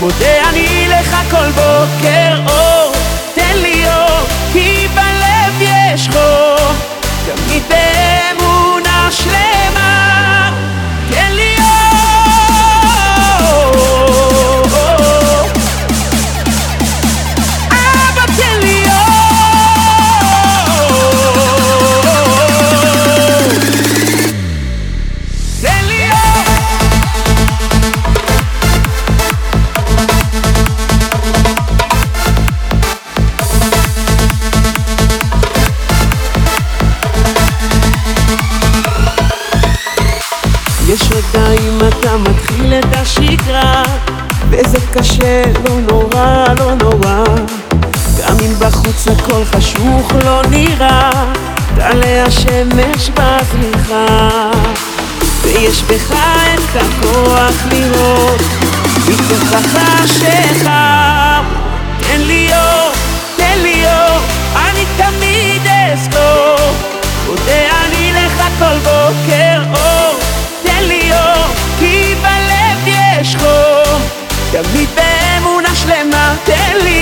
מודה אני לך יש רגעים אתה מתחיל את השגרה. וזה קשה, לא נורא, לא נורא. גם אם בחוץ הכל חשוך לא נראה. תעלה השמש בסליחה ויש בך את הכוח לראות. מתוך החשיכה תן לי אור, תמיד באמונה שלמה, תן לי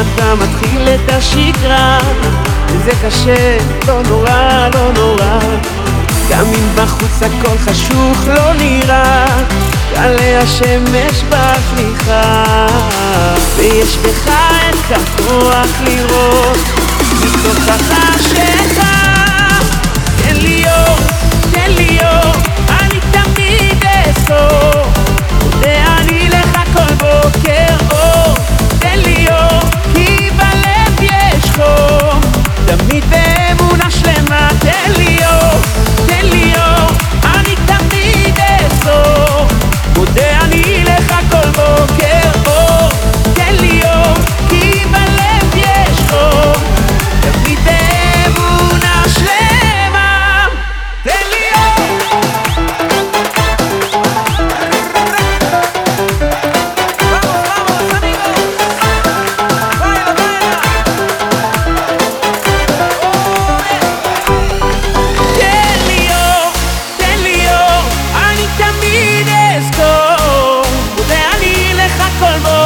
אתה מתחיל את השגרה וזה קשה, לא נורא, לא נורא. גם אם בחוץ הכל חשוך לא נראה. תעלה השמש בסליחה. ויש בך את הכוח לראות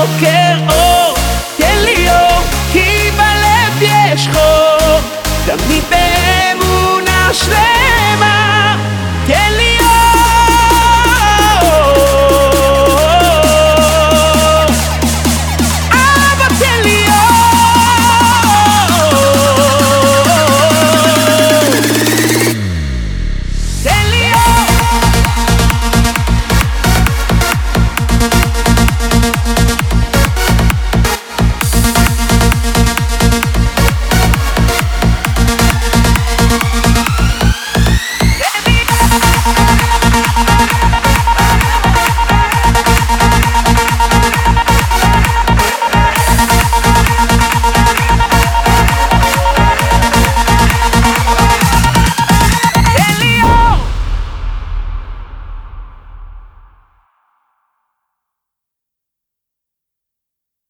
בוקר אור, תן לי אור, כי בלב יש חור, תמיד ב...